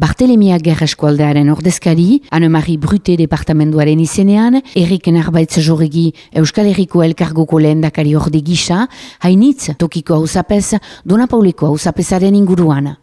Bartelemia Gerreskualdearen ordezkari, Anemari Brute departamenduaren izenean, Erik Narbaitz Joregi Euskal Herriko Elkargoko lehendakari orde gisa, hainitz tokiko hausapez, Donapauleko hausapezaren inguruan.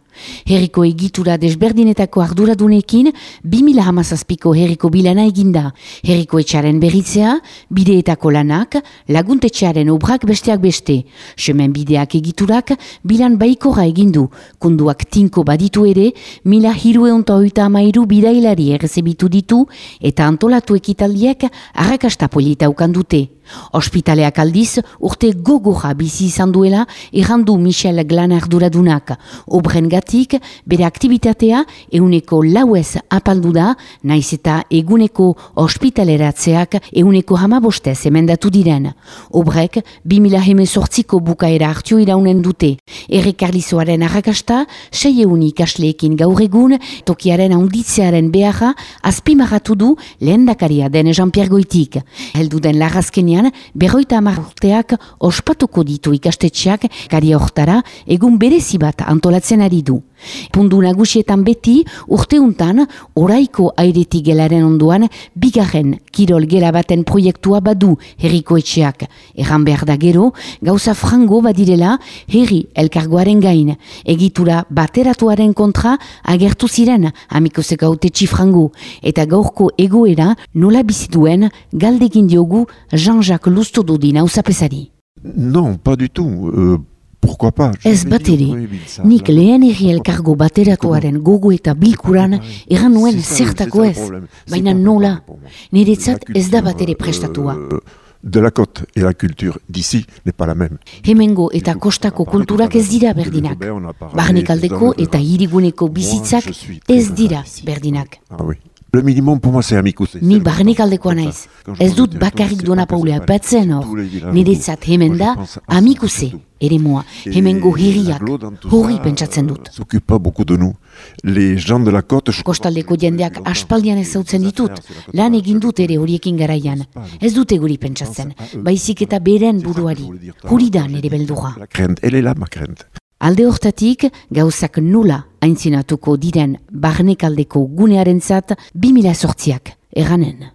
Herriko egitura desberdinetako arduradunekin, 2000 hamazazpiko herriko bilana eginda. Herriko etxaren berritzea, bideetako lanak, laguntetxearen obrak besteak beste. Semen bideak egiturak, bilan baikora egindu. Kunduak tinko baditu ere, mila hiru eunta oita amairu bidailari errezebitu ditu, eta antolatu ekitaldiek arrakasta polita ukandute. Ospitaleak aldiz, urte gogorra bizi izan duela, errandu Michel Glanar duradunak. Obren gatik, bere aktivitatea euneko lauez apaldu da, naiz eta eguneko ospitaleratzeak euneko hamabostez emendatu diren. Obrek, 2000 hemezortziko bukaera hartio iraunen dute. Errekarlizoaren arrakasta, sei eun ikasleekin gaur egun, tokiaren haunditzearen beharra, azpimarratu du lehendakaria den Jean-Pierre Goitik. Heldu den larrazkenia berroita amarteak ospatuko ditu ikastetxeak kari hortara egun berezi bat antolatzen ari du. Pundu nagusietan beti urteuntan oraiko aireti gelaren onduan bigarren kirol gela baten proiektua badu herriko etxeak. Erran behar da gero, gauza frango badirela herri elkargoaren gain. Egitura bateratuaren kontra agertu ziren amiko zekaute txifrango. Eta gaurko egoera nola bizituen galdegin diogu Jean-Jacques Lustododin hausapesari. Non, pas du tout. Euh... Ez bateri, nik lehen erri elkargo bateratuaren gogo eta bilkuran erran nuen zertako ez, baina nola, niretzat ez da batere prestatua. Euh, de la côte et la culture d'ici n'est pas la même. Hemengo eta kostako kulturak ez dira berdinak. Barnikaldeko eta hiriguneko bizitzak ez dira berdinak. Ah oui. Le minimum pour moi c'est amicus. Ni barnek aldekoa naiz. Ez dut bakarrik dona paulea batzen hor. Niretzat hemen da amikuse. Ere moa, hemengo herriak hori pentsatzen dut. S'occupe pas beaucoup de nous. Les gens de la côte... Kostaldeko jendeak aspaldian ez zautzen ditut. Lan egin dut ere horiekin garaian. Ez dute guri pentsatzen. Baizik eta beren buruari. Huri da nere beldura. La elle est là ma crainte. Alde hortatik, gauzak nula aintzinatuko diren barnekaldeko gunearen zat 2000 sortziak, eranen.